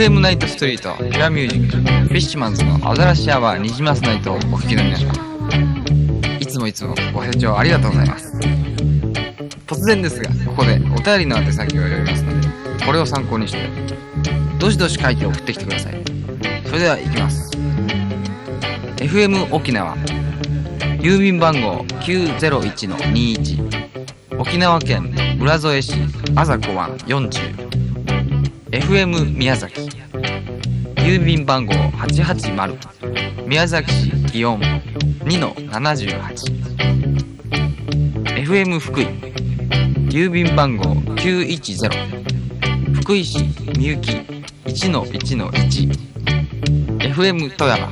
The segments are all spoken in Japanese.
FM ナイトストリート、ピュアミュージック、フィッシュマンズのアザラシアワーニジマスナイトをお聞きの皆さん、いつもいつもご清聴ありがとうございます。突然ですが、ここでお便りの宛先を読みますので、これを参考にして、どしどし書いて送ってきてください。それでは行きます。FM 沖縄、郵便番号901-21、沖縄県浦添市あざこ湾40、FM 宮崎郵便番号880宮崎市祇園2-78 FM 福井。郵便番号910福井市みゆき1-1-1 FM 富山。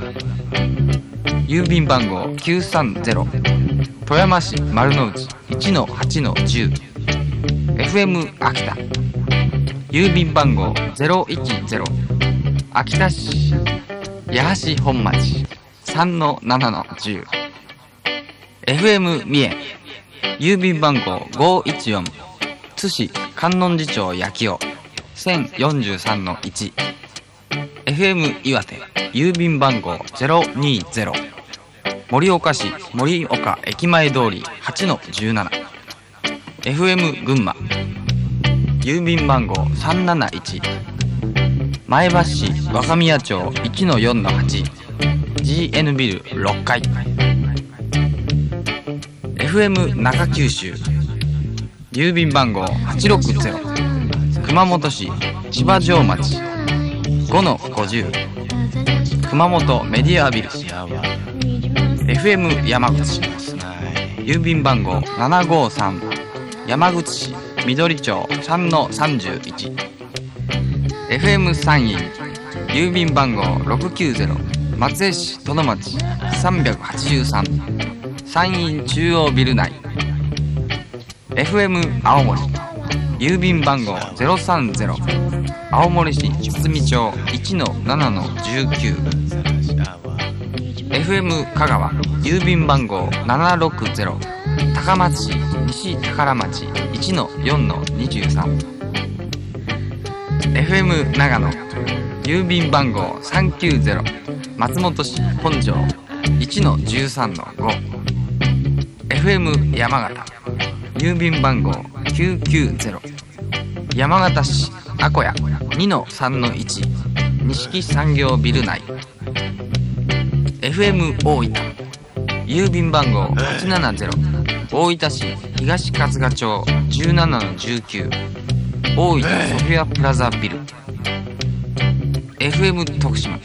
郵便番号930富山市丸の内1-8-10 FM 秋田。郵便番号010秋田市八橋本町3-7-10 FM 三重郵便番号514津市観音寺町焼き尾1043-1 FM 岩手郵便番号020盛岡市盛岡駅前通り8-17 FM 群馬郵便番号371前橋市若宮町1-4-8 GN ビル6階。FM 中九州。郵便番号860熊本市芝城町。5-50熊本メディアビル。FM 山口。郵便番号753山口市緑町3-31 FM 山陰郵便番号690松江市殿町383山陰中央ビル内。FM 青森郵便番号030青森市堤町1-7-19 FM 香川郵便番号760高松市西宝町1-4-23 FM 長野郵便番号390松本市本庄1-13-5 FM 山形郵便番号990山形市アコヤ2-3-1錦産業ビル内。FM 大分郵便番号870大分市東春日町17-19大分ソフィアプラザビル。FM 徳島。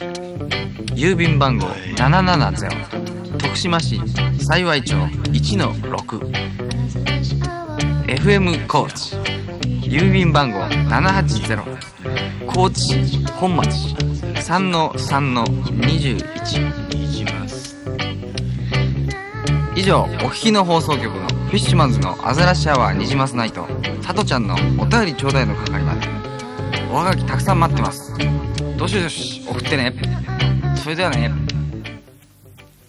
郵便番号770徳島市幸町1-6 FM 高知。郵便番号780高知市本町。3-3-21以上お聞きの放送局のフィッシュマンズのアザラシアワーニジマスナイト。さとちゃんのお便りちょうだいの係まで。おはがきたくさん待ってます。どしどし送ってね。それではね。